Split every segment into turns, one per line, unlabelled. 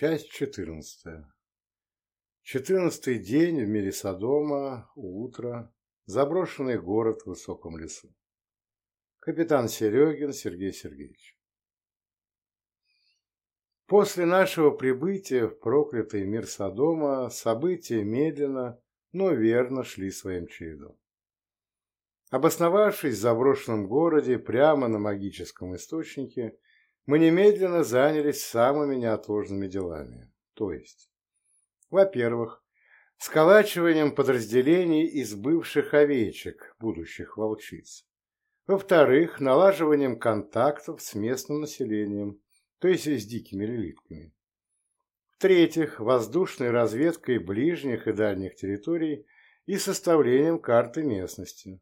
Часть четырнадцатая. Четырнадцатый день в мире Содома, утро, заброшенный город в высоком лесу. Капитан Серегин Сергей Сергеевич. После нашего прибытия в проклятый мир Содома события медленно, но верно шли своим чередом. Обосновавшись в заброшенном городе прямо на магическом источнике, мы немедленно занялись самыми неотложными делами. То есть, во-первых, сколачиванием подразделений из бывших овечек, будущих волчиц. Во-вторых, налаживанием контактов с местным населением, то есть с дикими лилитками. В-третьих, воздушной разведкой ближних и дальних территорий и составлением карты местности.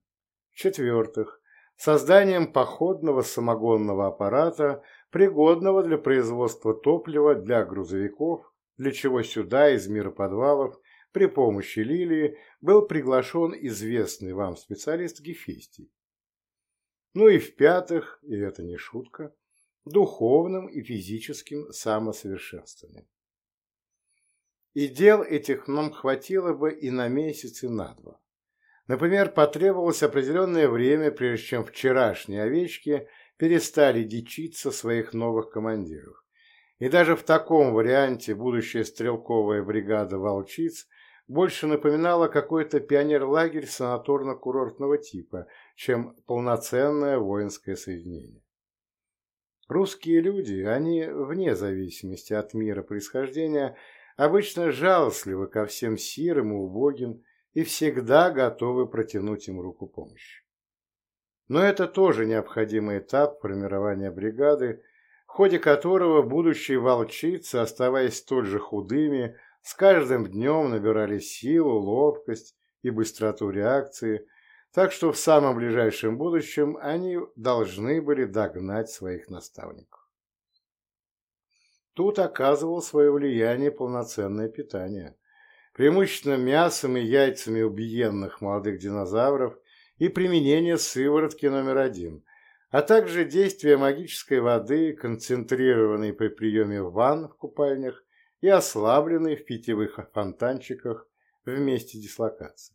В-четвертых, созданием походного самогонного аппарата пригодного для производства топлива для грузовиков, для чего сюда из мира подвалов при помощи лилии был приглашен известный вам специалист Гефестий. Ну и в-пятых, и это не шутка, духовным и физическим самосовершенствованием. И дел этих нам хватило бы и на месяц, и на два. Например, потребовалось определенное время, прежде чем вчерашние овечки перестали дичиться своих новых командиров. И даже в таком варианте будущая стрелковая бригада «Волчиц» больше напоминала какой-то пионер-лагерь санаторно-курортного типа, чем полноценное воинское соединение. Русские люди, они, вне зависимости от мира происхождения, обычно жалостливы ко всем сирым и убогим и всегда готовы протянуть им руку помощи. Но это тоже необходимый этап формирования бригады, в ходе которого будущие волчицы, оставаясь столь же худыми, с каждым днем набирали силу, ловкость и быстроту реакции, так что в самом ближайшем будущем они должны были догнать своих наставников. Тут оказывал свое влияние полноценное питание, преимущественно мясом и яйцами убиенных молодых динозавров и применение сыворотки номер один, а также действие магической воды, концентрированной при приеме ванн в купальнях и ослабленной в питьевых фонтанчиках в месте дислокации.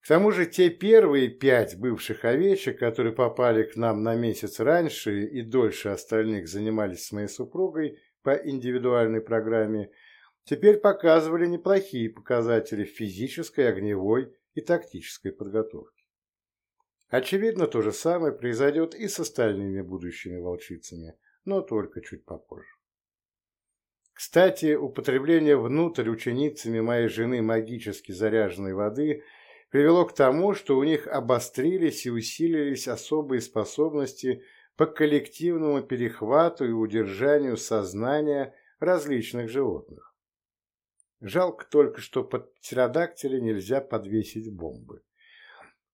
К тому же те первые пять бывших овечек, которые попали к нам на месяц раньше и дольше остальных занимались с моей супругой по индивидуальной программе, теперь показывали неплохие показатели физической, огневой и тактической подготовки. Очевидно, то же самое произойдет и с остальными будущими волчицами, но только чуть попозже. Кстати, употребление внутрь ученицами моей жены магически заряженной воды привело к тому, что у них обострились и усилились особые способности по коллективному перехвату и удержанию сознания различных животных. Жалко только, что под птеродактиля нельзя подвесить бомбы.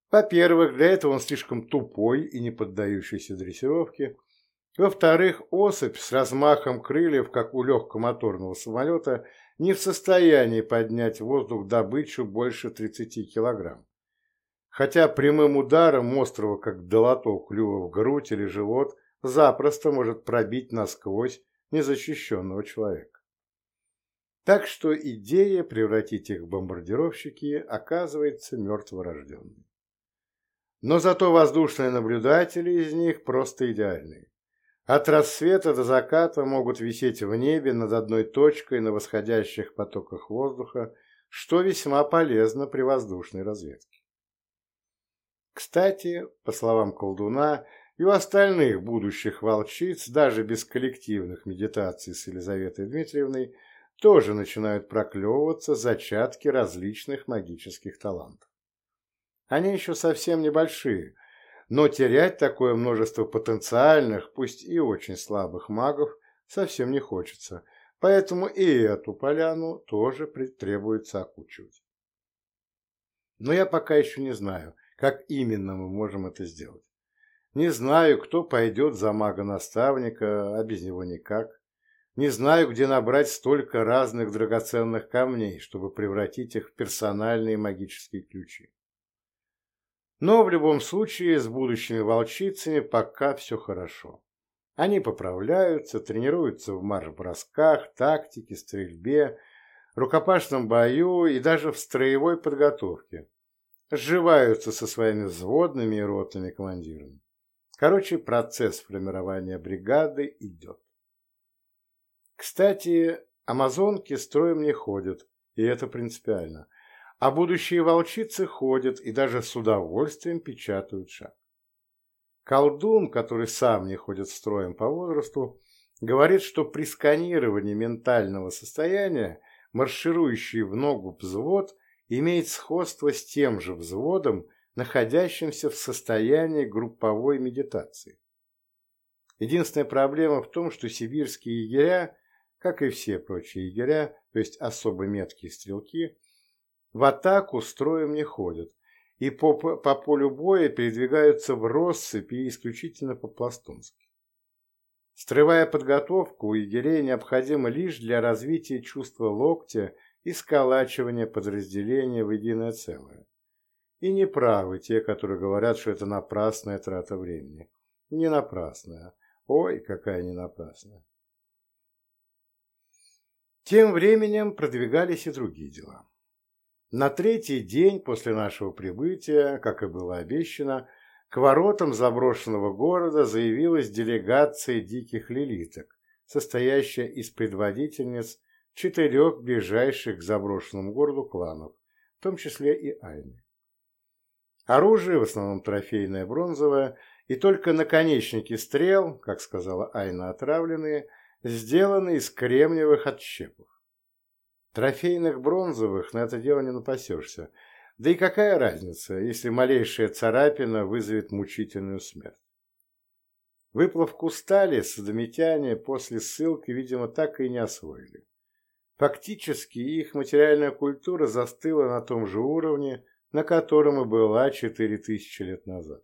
Во-первых, для этого он слишком тупой и не поддающийся дрессировке. Во-вторых, особь с размахом крыльев, как у легкомоторного самолета, не в состоянии поднять в воздух добычу больше 30 килограмм. Хотя прямым ударом острого, как долоток клюва в грудь или живот, запросто может пробить насквозь незащищенного человека. Так что идея превратить их в бомбардировщики оказывается мертворожденной. Но зато воздушные наблюдатели из них просто идеальные. От рассвета до заката могут висеть в небе над одной точкой на восходящих потоках воздуха, что весьма полезно при воздушной разведке. Кстати, по словам колдуна, и у остальных будущих волчиц, даже без коллективных медитаций с Елизаветой Дмитриевной, тоже начинают проклевываться зачатки различных магических талантов. Они еще совсем небольшие, но терять такое множество потенциальных, пусть и очень слабых магов, совсем не хочется, поэтому и эту поляну тоже требуется окучивать. Но я пока еще не знаю, как именно мы можем это сделать. Не знаю, кто пойдет за мага-наставника, а без него никак. Не знаю, где набрать столько разных драгоценных камней, чтобы превратить их в персональные магические ключи. Но в любом случае с будущими волчицами пока все хорошо. Они поправляются, тренируются в марш-бросках, тактике, стрельбе, рукопашном бою и даже в строевой подготовке. Сживаются со своими взводными и ротными командирами. Короче, процесс формирования бригады идет. Кстати, амазонки строем не ходят, и это принципиально. А будущие волчицы ходят и даже с удовольствием печатают шаг. Колдун, который сам не ходит строем по возрасту, говорит, что при сканировании ментального состояния марширующий в ногу взвод имеет сходство с тем же взводом, находящимся в состоянии групповой медитации. Единственная проблема в том, что сибирские егеря, как и все прочие егеря, то есть особо меткие стрелки, в атаку строем не ходят, и по, по полю боя передвигаются в россыпи исключительно по-пластунски. Строевая подготовка у егерей необходима лишь для развития чувства локтя и сколачивания подразделения в единое целое. И не правы те, которые говорят, что это напрасная трата времени. Не напрасная. Ой, какая не напрасная. Тем временем продвигались и другие дела. На третий день после нашего прибытия, как и было обещано, к воротам заброшенного города заявилась делегация диких лилиток, состоящая из предводительниц четырех ближайших к заброшенному городу кланов, в том числе и Айны. Оружие, в основном трофейное бронзовое, и только наконечники стрел, как сказала Айна, отравленные, сделаны из кремниевых отщепов. Трофейных бронзовых на это дело не напасешься. Да и какая разница, если малейшая царапина вызовет мучительную смерть? Выплавку стали садомитяне после ссылки, видимо, так и не освоили. Фактически их материальная культура застыла на том же уровне, на котором и была четыре тысячи лет назад.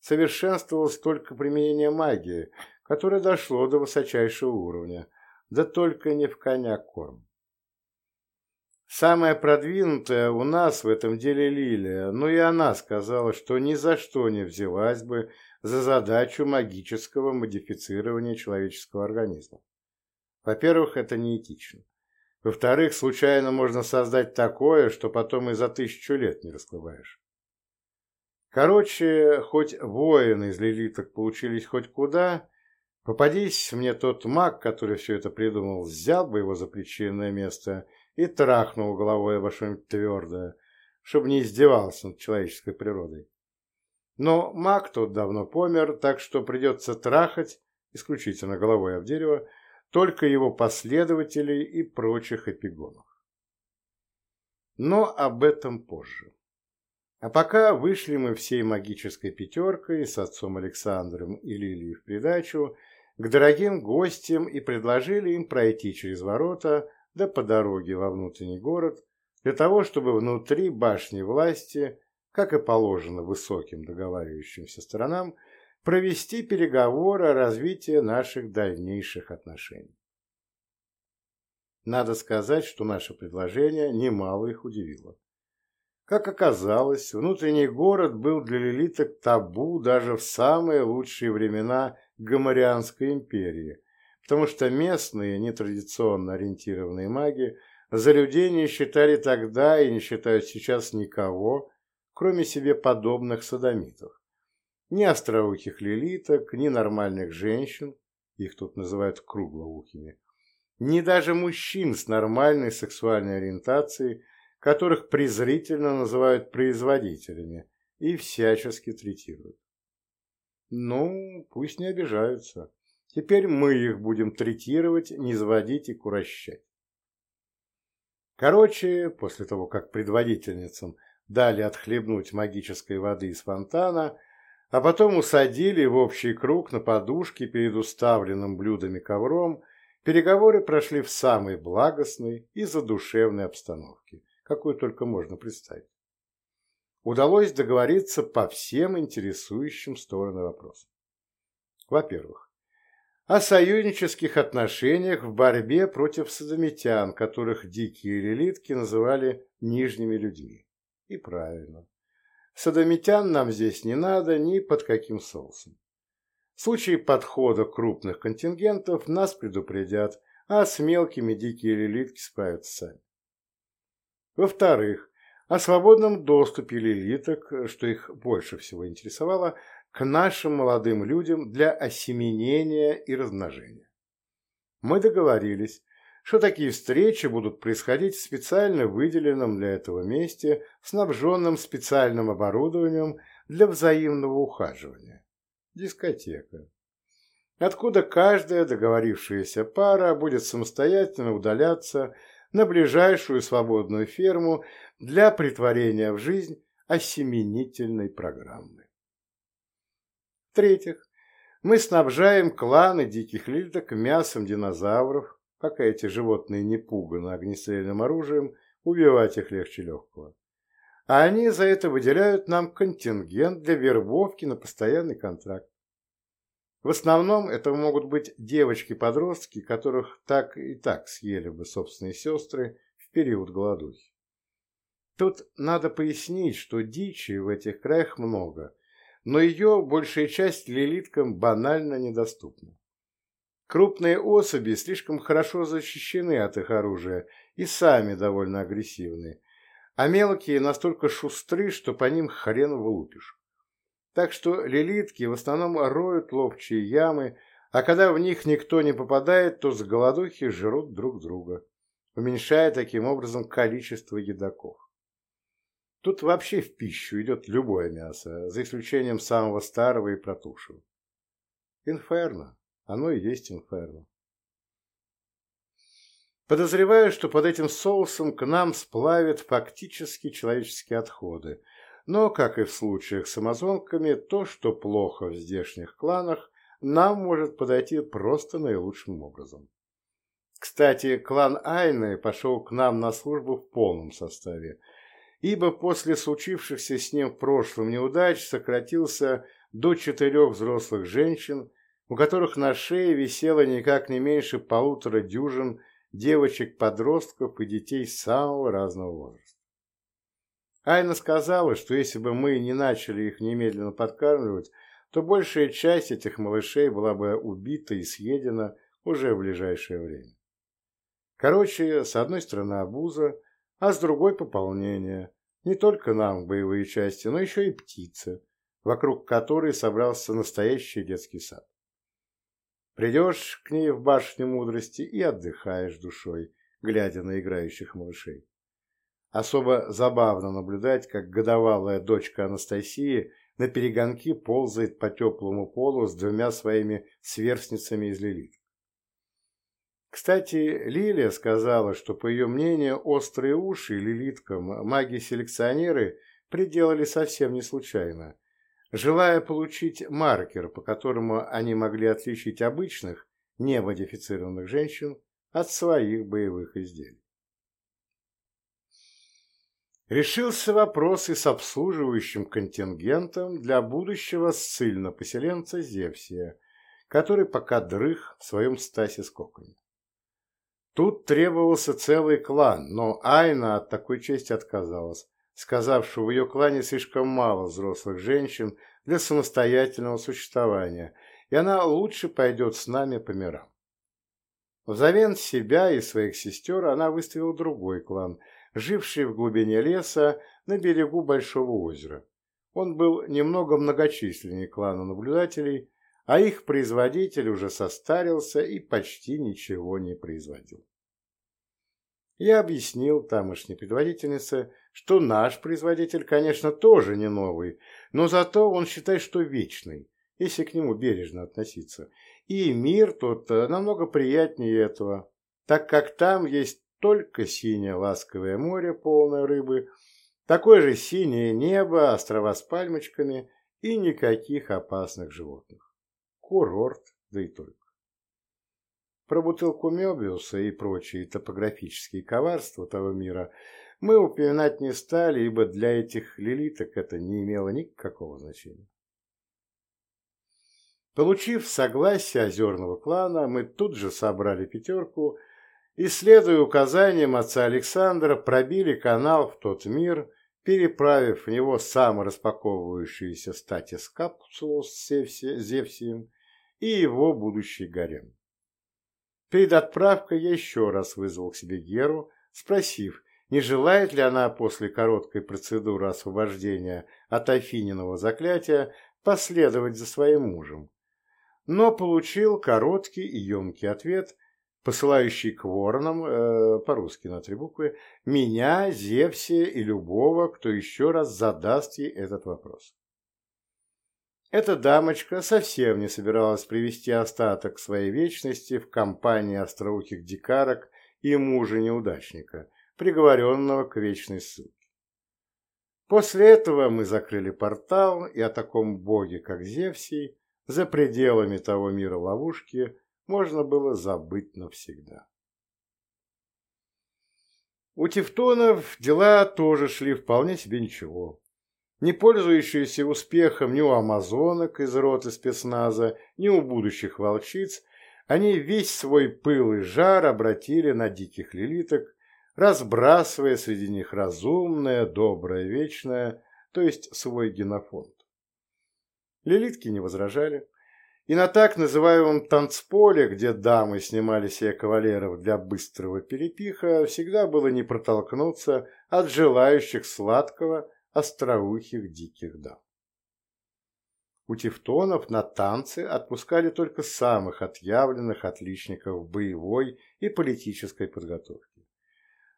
Совершенствовалось только применение магии, которое дошло до высочайшего уровня, да только не в коня корм. Самая продвинутая у нас в этом деле Лилия, но и она сказала, что ни за что не взялась бы за задачу магического модифицирования человеческого организма. Во-первых, это неэтично. Во-вторых, случайно можно создать такое, что потом и за тысячу лет не раскрываешь. Короче, хоть воины из лилиток получились хоть куда, попадись мне тот маг, который все это придумал, взял бы его за причинное место – и трахнул головой обо что-нибудь твердое, чтобы не издевался над человеческой природой. Но маг тот давно помер, так что придется трахать, исключительно головой об дерево, только его последователей и прочих эпигонов. Но об этом позже. А пока вышли мы всей магической пятеркой с отцом Александром и Лилией в придачу к дорогим гостям и предложили им пройти через ворота да по дороге во внутренний город, для того, чтобы внутри башни власти, как и положено высоким договаривающимся сторонам, провести переговоры о развитии наших дальнейших отношений. Надо сказать, что наше предложение немало их удивило. Как оказалось, внутренний город был для лилиток табу даже в самые лучшие времена Гоморианской империи, потому что местные, нетрадиционно ориентированные маги за людей не считали тогда и не считают сейчас никого, кроме себе подобных садомитов. Ни остроухих лилиток, ни нормальных женщин, их тут называют круглоухими, ни даже мужчин с нормальной сексуальной ориентацией, которых презрительно называют производителями и всячески третируют. Ну, пусть не обижаются. Теперь мы их будем третировать, не заводить и курощать. Короче, после того, как предводительницам дали отхлебнуть магической воды из фонтана, а потом усадили в общий круг на подушке перед уставленным блюдами ковром, переговоры прошли в самой благостной и задушевной обстановке, какую только можно представить. Удалось договориться по всем интересующим стороны вопросам. Во-первых, о союзнических отношениях в борьбе против садомитян, которых дикие лилитки называли нижними людьми. И правильно. Садомитян нам здесь не надо ни под каким соусом. В случае подхода крупных контингентов нас предупредят, а с мелкими дикие лилитки справятся сами. Во-вторых, о свободном доступе лилиток, что их больше всего интересовало, к нашим молодым людям для осеменения и размножения. Мы договорились, что такие встречи будут происходить в специально выделенном для этого месте, снабженном специальным оборудованием для взаимного ухаживания. Дискотека. Откуда каждая договорившаяся пара будет самостоятельно удаляться на ближайшую свободную ферму для притворения в жизнь осеменительной программы. В-третьих, мы снабжаем кланы диких лилиток мясом динозавров, пока эти животные не пуганы огнестрельным оружием, убивать их легче легкого. А они за это выделяют нам контингент для вербовки на постоянный контракт. В основном это могут быть девочки-подростки, которых так и так съели бы собственные сестры в период голодухи. Тут надо пояснить, что дичи в этих краях много, но ее большая часть лилиткам банально недоступна. Крупные особи слишком хорошо защищены от их оружия и сами довольно агрессивны, а мелкие настолько шустры, что по ним хрен вылупишь. Так что лилитки в основном роют ловчие ямы, а когда в них никто не попадает, то с голодухи жрут друг друга, уменьшая таким образом количество едоков. Тут вообще в пищу идет любое мясо, за исключением самого старого и протухшего. Инферно. Оно и есть инферно. Подозреваю, что под этим соусом к нам сплавят фактически человеческие отходы, но, как и в случаях с амазонками, то, что плохо в здешних кланах, нам может подойти просто наилучшим образом. Кстати, клан Айны пошел к нам на службу в полном составе, ибо после случившихся с ним в прошлом неудач сократился до четырех взрослых женщин, у которых на шее висело никак не меньше полутора дюжин девочек-подростков и детей самого разного возраста. Айна сказала, что если бы мы не начали их немедленно подкармливать, то большая часть этих малышей была бы убита и съедена уже в ближайшее время. Короче, с одной стороны обуза, а с другой пополнение. Не только нам боевые части, но еще и птицы, вокруг которой собрался настоящий детский сад. Придешь к ней в башню мудрости и отдыхаешь душой, глядя на играющих малышей. Особо забавно наблюдать, как годовалая дочка Анастасии на перегонки ползает по теплому полу с двумя своими сверстницами из лилит. Кстати, Лилия сказала, что, по ее мнению, острые уши лилиткам маги-селекционеры приделали совсем не случайно, желая получить маркер, по которому они могли отличить обычных, немодифицированных женщин от своих боевых изделий. Решился вопрос и с обслуживающим контингентом для будущего ссыльно-поселенца Зевсия, который пока дрых в своем стасе с коконе. Тут требовался целый клан, но Айна от такой чести отказалась, сказав, что в ее клане слишком мало взрослых женщин для самостоятельного существования, и она лучше пойдет с нами по мирам. Взамен себя и своих сестер она выставила другой клан – живший в глубине леса на берегу Большого озера. Он был немного многочисленнее клана наблюдателей, а их производитель уже состарился и почти ничего не производил. Я объяснил тамошней предводительнице, что наш производитель, конечно, тоже не новый, но зато он считает, что вечный, если к нему бережно относиться. И мир тот намного приятнее этого, так как там есть только синее ласковое море, полное рыбы, такое же синее небо, острова с пальмочками и никаких опасных животных. Курорт, да и только. Про бутылку Мебиуса и прочие топографические коварства того мира мы упоминать не стали, ибо для этих лилиток это не имело никакого значения. Получив согласие озерного клана, мы тут же собрали пятерку – и, следуя указаниям отца Александра, пробили канал в тот мир, переправив в него самораспаковывающуюся статис капсулу с Зевсием и его будущий гарем. Перед отправкой я еще раз вызвал к себе Геру, спросив, не желает ли она после короткой процедуры освобождения от Афининого заклятия последовать за своим мужем. Но получил короткий и емкий ответ, посылающий к воронам, э, по-русски на три буквы, меня, Зевсия и любого, кто еще раз задаст ей этот вопрос. Эта дамочка совсем не собиралась привести остаток своей вечности в компании остроухих дикарок и мужа-неудачника, приговоренного к вечной ссылке. После этого мы закрыли портал, и о таком боге, как Зевсий, за пределами того мира ловушки, можно было забыть навсегда. У тевтонов дела тоже шли вполне себе ничего не пользующиеся успехом ни у амазонок из роты спецназа, ни у будущих волчиц, они весь свой пыл и жар обратили на диких лилиток, разбрасывая среди них разумное, доброе, вечное, то есть свой генофонд. Лилитки не возражали, и на так называемом танцполе, где дамы снимали себе кавалеров для быстрого перепиха, всегда было не протолкнуться от желающих сладкого, остроухих диких дам. У тевтонов на танцы отпускали только самых отъявленных отличников боевой и политической подготовки.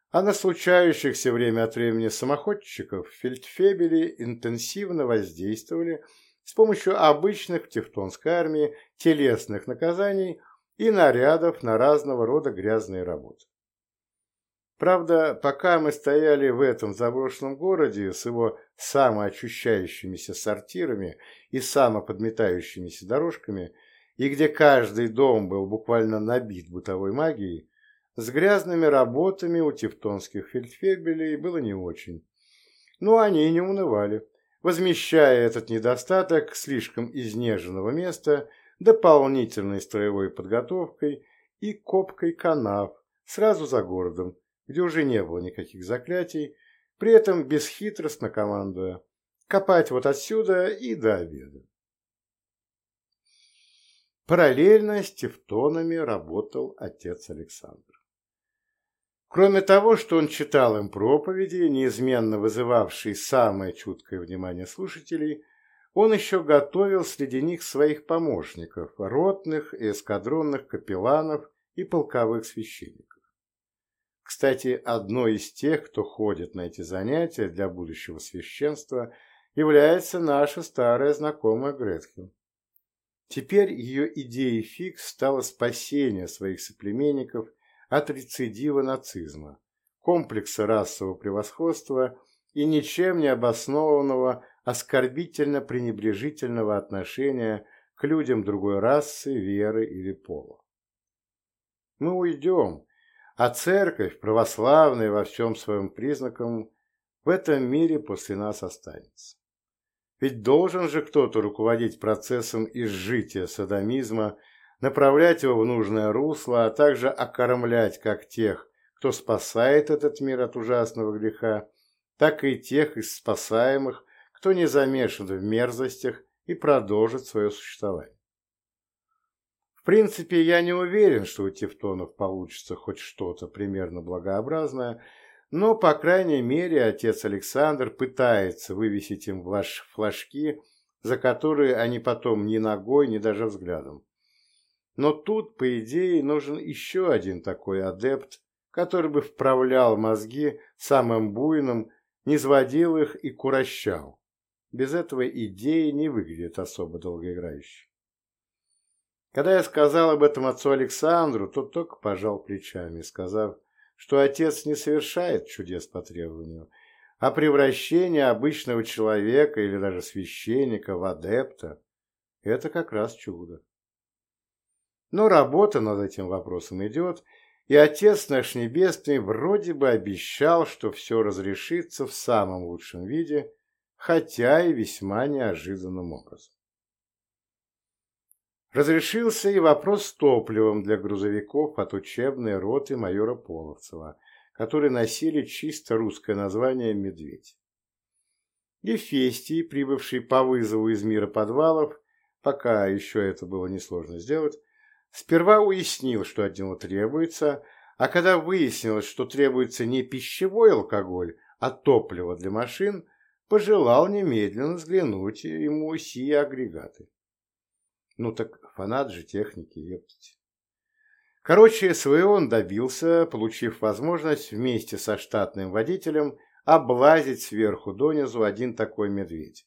А на случающихся время от времени самоходчиков фельдфебели интенсивно воздействовали с помощью обычных в тевтонской армии телесных наказаний и нарядов на разного рода грязные работы. Правда, пока мы стояли в этом заброшенном городе с его самоочищающимися сортирами и самоподметающимися дорожками, и где каждый дом был буквально набит бытовой магией, с грязными работами у тевтонских фельдфебелей было не очень. Но они не унывали, возмещая этот недостаток слишком изнеженного места дополнительной строевой подготовкой и копкой канав сразу за городом, где уже не было никаких заклятий, при этом бесхитростно командуя «копать вот отсюда и до обеда». Параллельно с тевтонами работал отец Александр. Кроме того, что он читал им проповеди, неизменно вызывавшие самое чуткое внимание слушателей, он еще готовил среди них своих помощников, ротных и эскадронных капелланов и полковых священников. Кстати, одной из тех, кто ходит на эти занятия для будущего священства, является наша старая знакомая Гретхен. Теперь ее идеей фикс стало спасение своих соплеменников от рецидива нацизма, комплекса расового превосходства и ничем не обоснованного оскорбительно-пренебрежительного отношения к людям другой расы, веры или пола. Мы уйдем, а церковь, православная во всем своем признаком, в этом мире после нас останется. Ведь должен же кто-то руководить процессом изжития садомизма, направлять его в нужное русло, а также окормлять как тех, кто спасает этот мир от ужасного греха, так и тех из спасаемых, кто не замешан в мерзостях и продолжит свое существование принципе, я не уверен, что у тевтонов получится хоть что-то примерно благообразное, но, по крайней мере, отец Александр пытается вывесить им флажки, за которые они потом ни ногой, ни даже взглядом. Но тут, по идее, нужен еще один такой адепт, который бы вправлял мозги самым буйным, не сводил их и курощал. Без этого идеи не выглядит особо долгоиграющей. Когда я сказал об этом отцу Александру, тот только пожал плечами, сказав, что отец не совершает чудес по требованию, а превращение обычного человека или даже священника в адепта – это как раз чудо. Но работа над этим вопросом идет, и Отец наш Небесный вроде бы обещал, что все разрешится в самом лучшем виде, хотя и весьма неожиданным образом. Разрешился и вопрос с топливом для грузовиков от учебной роты майора Половцева, которые носили чисто русское название «Медведь». Гефестий, прибывший по вызову из мира подвалов, пока еще это было несложно сделать, сперва уяснил, что от него требуется, а когда выяснилось, что требуется не пищевой алкоголь, а топливо для машин, пожелал немедленно взглянуть ему сие агрегаты. Ну так фанат же техники, ептать. Короче, своего он добился, получив возможность вместе со штатным водителем облазить сверху донизу один такой медведь,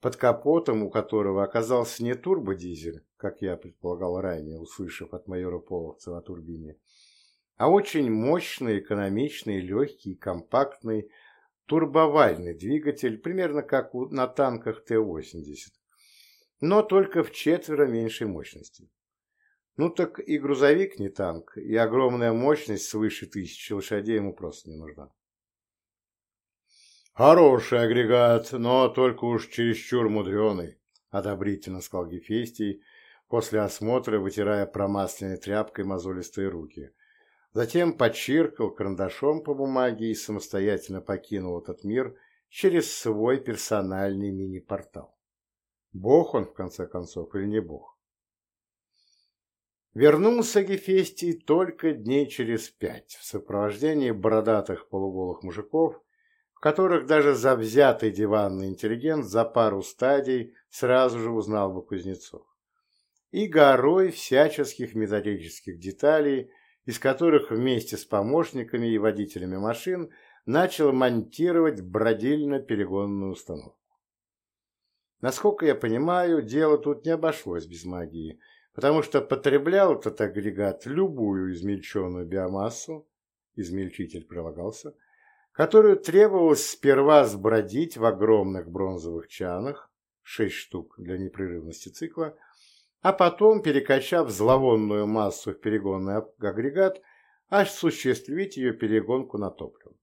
под капотом у которого оказался не турбодизель, как я предполагал ранее, услышав от майора Половцева о турбине, а очень мощный, экономичный, легкий, компактный турбовальный двигатель, примерно как на танках Т-80, но только в четверо меньшей мощности. Ну так и грузовик не танк, и огромная мощность свыше тысячи лошадей ему просто не нужна. «Хороший агрегат, но только уж чересчур мудреный», — одобрительно сказал Гефестий, после осмотра вытирая промасленной тряпкой мозолистые руки. Затем подчиркал карандашом по бумаге и самостоятельно покинул этот мир через свой персональный мини-портал. Бог он, в конце концов, или не бог? Вернулся Гефестий только дней через пять в сопровождении бородатых полуголых мужиков, в которых даже завзятый диванный интеллигент за пару стадий сразу же узнал бы Кузнецов. И горой всяческих методических деталей, из которых вместе с помощниками и водителями машин начал монтировать бродильно-перегонную установку. Насколько я понимаю, дело тут не обошлось без магии – потому что потреблял этот агрегат любую измельченную биомассу, измельчитель прилагался, которую требовалось сперва сбродить в огромных бронзовых чанах, 6 штук для непрерывности цикла, а потом, перекачав зловонную массу в перегонный агрегат, осуществить ее перегонку на топливо.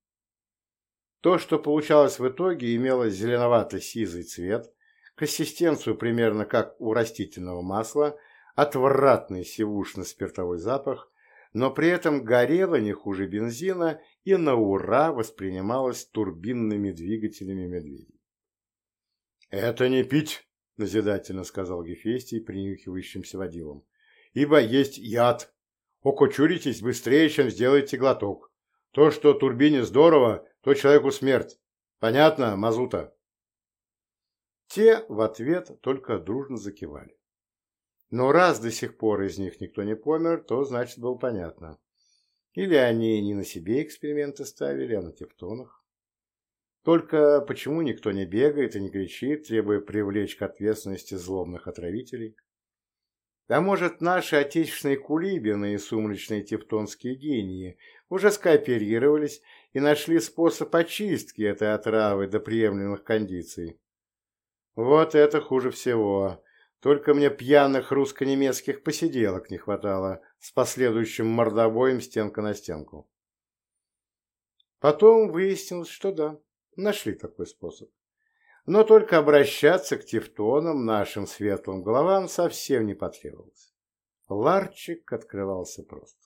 То, что получалось в итоге, имело зеленовато-сизый цвет, консистенцию примерно как у растительного масла – отвратный сивушно-спиртовой запах, но при этом горело не хуже бензина и на ура воспринималось турбинными двигателями медведей. «Это не пить!» – назидательно сказал Гефестий принюхивающимся водилом. «Ибо есть яд. Окочуритесь быстрее, чем сделаете глоток. То, что турбине здорово, то человеку смерть. Понятно, Мазута?» Те в ответ только дружно закивали. Но раз до сих пор из них никто не помер, то значит было понятно. Или они не на себе эксперименты ставили, а на тевтонах. Только почему никто не бегает и не кричит, требуя привлечь к ответственности злобных отравителей? А может, наши отечественные кулибины и сумрачные тевтонские гении уже скооперировались и нашли способ очистки этой отравы до приемлемых кондиций? Вот это хуже всего. Только мне пьяных русско-немецких посиделок не хватало с последующим мордобоем стенка на стенку. Потом выяснилось, что да, нашли такой способ. Но только обращаться к тевтонам, нашим светлым головам, совсем не потребовалось. Ларчик открывался просто.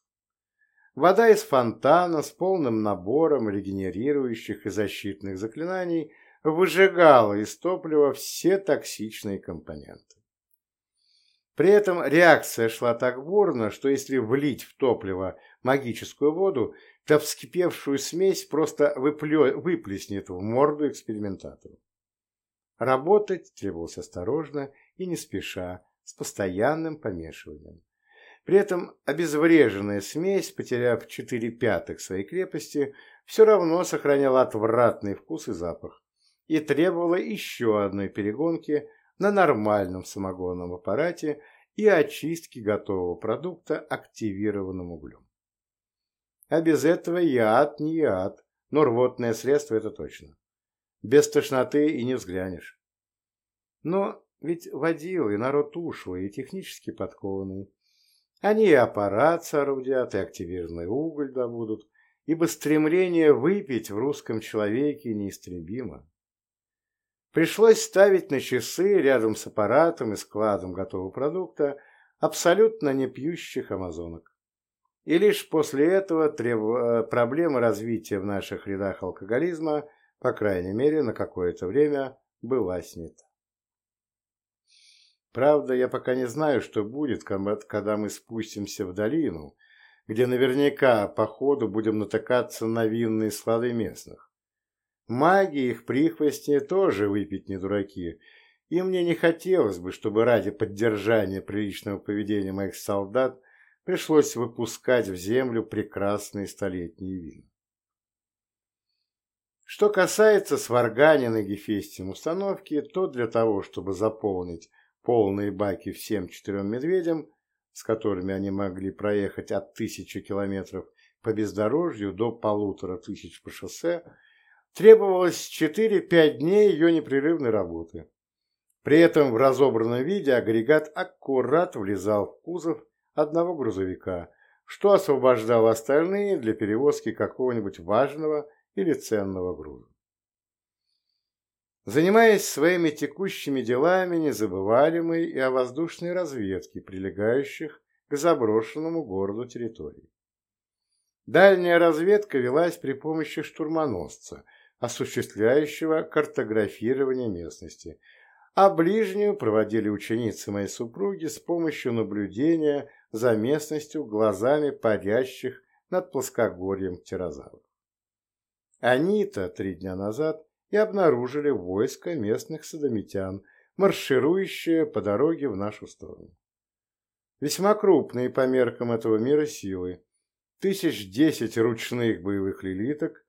Вода из фонтана с полным набором регенерирующих и защитных заклинаний выжигала из топлива все токсичные компоненты. При этом реакция шла так бурно, что если влить в топливо магическую воду, то вскипевшую смесь просто выплё... выплеснет в морду экспериментатору. Работать требовалось осторожно и не спеша, с постоянным помешиванием. При этом обезвреженная смесь, потеряв 4 пятых своей крепости, все равно сохраняла отвратный вкус и запах и требовала еще одной перегонки на нормальном самогонном аппарате и очистки готового продукта активированным углем. А без этого яд не яд, но рвотное средство это точно. Без тошноты и не взглянешь. Но ведь водилы народ ушлый и технически подкованный. Они и аппарат соорудят, и активированный уголь добудут, ибо стремление выпить в русском человеке неистребимо. Пришлось ставить на часы рядом с аппаратом и складом готового продукта абсолютно не пьющих амазонок. И лишь после этого треб... Э, проблема развития в наших рядах алкоголизма, по крайней мере, на какое-то время была снята. Правда, я пока не знаю, что будет, когда мы спустимся в долину, где наверняка по ходу будем натыкаться на винные склады местных. Маги их прихвостни тоже выпить не дураки, и мне не хотелось бы, чтобы ради поддержания приличного поведения моих солдат пришлось выпускать в землю прекрасные столетние вина. Что касается сварганина Гефестием установки, то для того, чтобы заполнить полные баки всем четырем медведям, с которыми они могли проехать от тысячи километров по бездорожью до полутора тысяч по шоссе, требовалось 4-5 дней ее непрерывной работы. При этом в разобранном виде агрегат аккурат влезал в кузов одного грузовика, что освобождало остальные для перевозки какого-нибудь важного или ценного груза. Занимаясь своими текущими делами, не забывали мы и о воздушной разведке, прилегающих к заброшенному городу территории. Дальняя разведка велась при помощи штурмоносца, осуществляющего картографирование местности, а ближнюю проводили ученицы моей супруги с помощью наблюдения за местностью глазами парящих над плоскогорьем птерозавров. Они-то три дня назад и обнаружили войско местных садомитян, марширующее по дороге в нашу сторону. Весьма крупные по меркам этого мира силы, тысяч десять ручных боевых лилиток,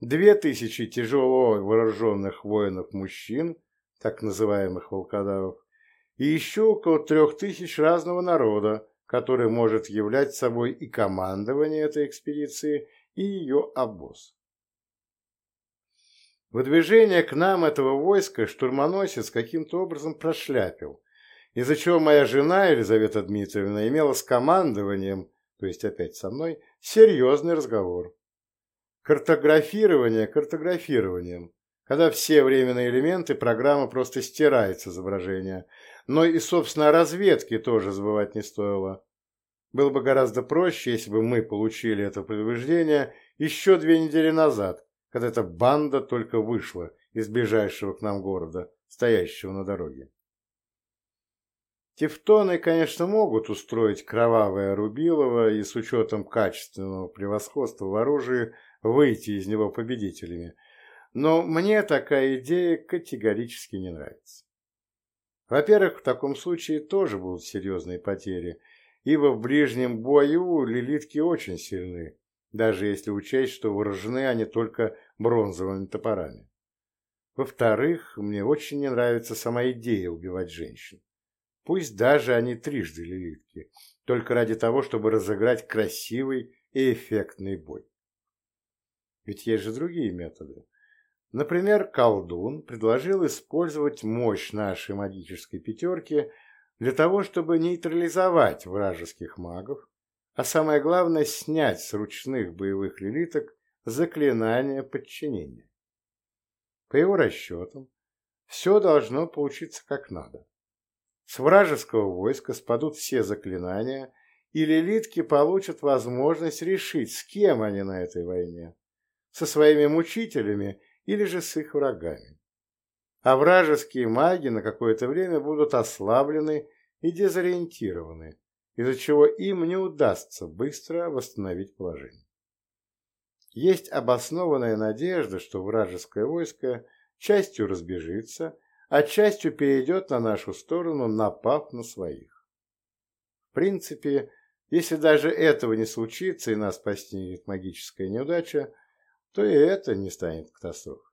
две тысячи тяжело вооруженных воинов-мужчин, так называемых волкодавов, и еще около трех тысяч разного народа, который может являть собой и командование этой экспедиции, и ее обоз. Выдвижение к нам этого войска штурмоносец каким-то образом прошляпил, из-за чего моя жена Елизавета Дмитриевна имела с командованием, то есть опять со мной, серьезный разговор. Картографирование картографированием, когда все временные элементы программы просто стирает с изображения, но и, собственно, о разведке тоже забывать не стоило. Было бы гораздо проще, если бы мы получили это предупреждение еще две недели назад, когда эта банда только вышла из ближайшего к нам города, стоящего на дороге. Тевтоны, конечно, могут устроить кровавое Рубилово и с учетом качественного превосходства в оружии выйти из него победителями, но мне такая идея категорически не нравится. Во-первых, в таком случае тоже будут серьезные потери, ибо в ближнем бою лилитки очень сильны, даже если учесть, что вооружены они только бронзовыми топорами. Во-вторых, мне очень не нравится сама идея убивать женщин. Пусть даже они трижды лилитки, только ради того, чтобы разыграть красивый и эффектный бой. Ведь есть же другие методы. Например, колдун предложил использовать мощь нашей магической пятерки для того, чтобы нейтрализовать вражеских магов а самое главное снять с ручных боевых лилиток заклинание подчинения. По его расчетам, все должно получиться как надо. С вражеского войска спадут все заклинания, и лилитки получат возможность решить, с кем они на этой войне, со своими мучителями или же с их врагами. А вражеские маги на какое-то время будут ослаблены и дезориентированы, из-за чего им не удастся быстро восстановить положение. Есть обоснованная надежда, что вражеское войско частью разбежится, а частью перейдет на нашу сторону, напав на своих. В принципе, если даже этого не случится и нас постигнет магическая неудача, то и это не станет катастрофой.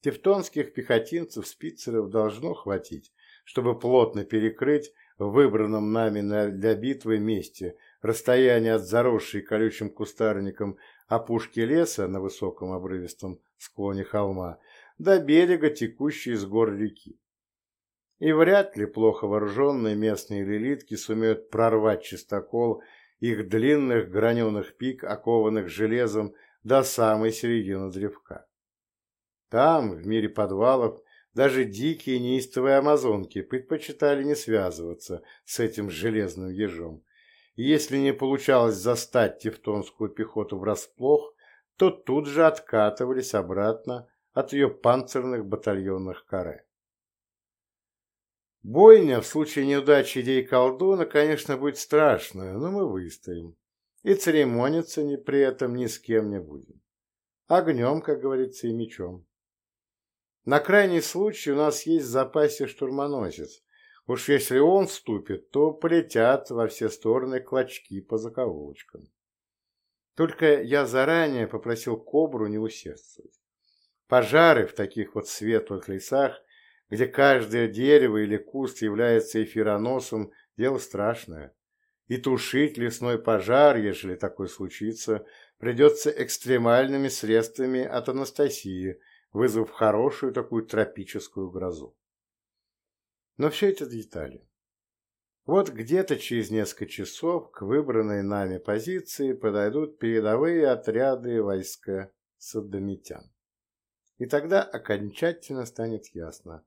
Тевтонских пехотинцев-спицеров должно хватить, чтобы плотно перекрыть в выбранном нами для битвы месте, расстояние от заросшей колючим кустарником опушки леса на высоком обрывистом склоне холма до берега, текущей из гор реки. И вряд ли плохо вооруженные местные лилитки сумеют прорвать чистокол их длинных граненых пик, окованных железом до самой середины древка. Там, в мире подвалов, даже дикие неистовые амазонки предпочитали не связываться с этим железным ежом. Если не получалось застать тевтонскую пехоту врасплох, то тут же откатывались обратно от ее панцирных батальонных каре. Бойня в случае неудачи идей колдуна, конечно, будет страшная, но мы выстоим. И церемониться ни при этом ни с кем не будем. Огнем, как говорится, и мечом. На крайний случай у нас есть в запасе штурмоносец. Уж если он вступит, то полетят во все стороны клочки по закоулочкам. Только я заранее попросил Кобру не усердствовать. Пожары в таких вот светлых лесах, где каждое дерево или куст является эфироносом, дело страшное. И тушить лесной пожар, если такой случится, придется экстремальными средствами от Анастасии, вызвав хорошую такую тропическую грозу. Но все это детали. Вот где-то через несколько часов к выбранной нами позиции подойдут передовые отряды войска саддомитян. И тогда окончательно станет ясно,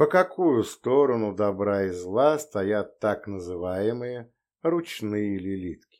по какую сторону добра и зла стоят так называемые ручные лилитки.